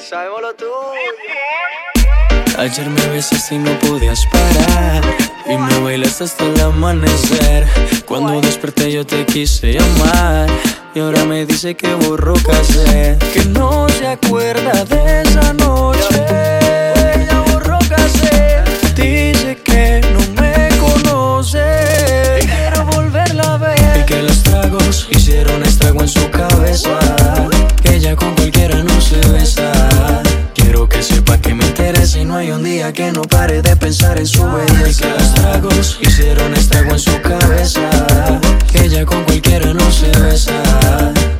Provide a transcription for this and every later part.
Sabemos lo tuyo. Ayer me besaste y no podías parar. Y me bailaste hasta el amanecer. Cuando desperté yo te quise llamar. Y ahora me dice que borró casé Que no se acuerda de esa noche interesa y no hay un día que no pare de pensar en su belleza. Que los tragos hicieron estrago en su cabeza. Ella con cualquiera no se besa.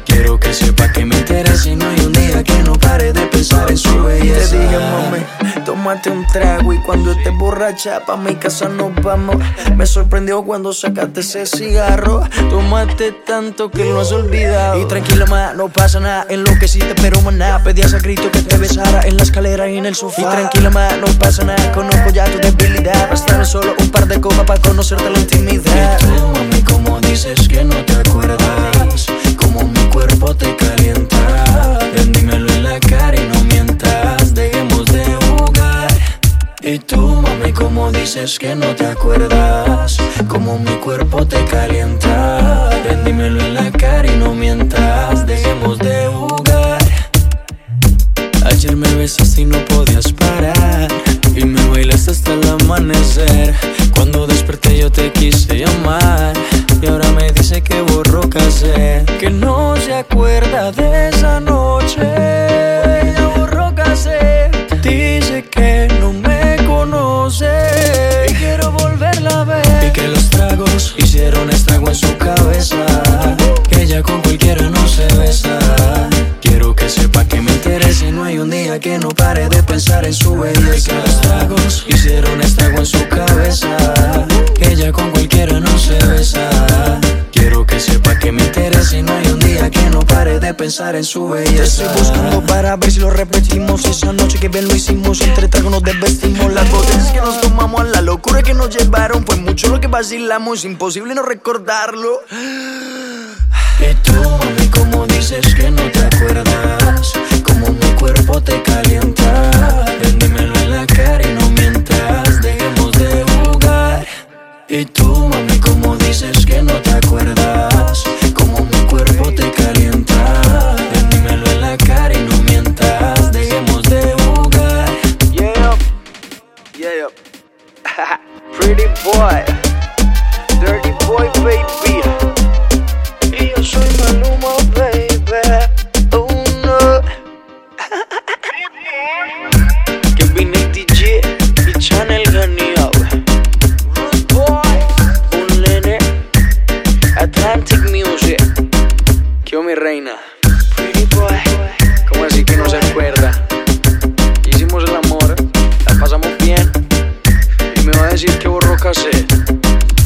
Quiero que sepa que me interesa y no hay un día que no pare de pensar en su Te belleza. dije, mami, tómate un trago y cuando estés borracha pa' mi casa nos vamos. Me sorprendió cuando sacaste ese cigarro. Tomaste tanto que lo has olvidado. Y tranquila, ma, no pasa nada. Enloqueciste, pero maná. Pedías a grito que te besara en la escalera y en el sofá. Y tranquila, ma, no pasa nada. Conozco ya tu debilidad. Bastaron solo un par de copas para conocerte la intimidad. Y tú, mami, como dices que no te acuerdas, como mi cuerpo te calienta. Ven, dímelo en la cara y no mientas, dejemos de jugar. Ayer me besaste y no podías parar. Y me bailaste hasta el amanecer. Cuando desperté yo te quise llamar. Y ahora me dice que borró hicieron estrago en su cabeza ella con cualquiera no se besa Quiero que sepa que me interesa y no hay un día que no pare de pensar en su belleza. Los tragos hicieron estrago en su cabeza. Pensar en su Te belleza. estoy buscando para ver si lo repetimos. Esa noche que bien lo hicimos, entre tragos nos desvestimos. Las botellas que nos tomamos, la locura que nos llevaron. Fue mucho lo que vacilamos, imposible no recordarlo. Y tú, mami, como dices que no te acuerdas, como mi cuerpo te calienta. Ven, dímelo en la cara y no mientas, dejemos de jugar. Y tú, mami, como dices que no te acuerdas, yeah. Pretty boy, dirty boy, baby. Borrokase.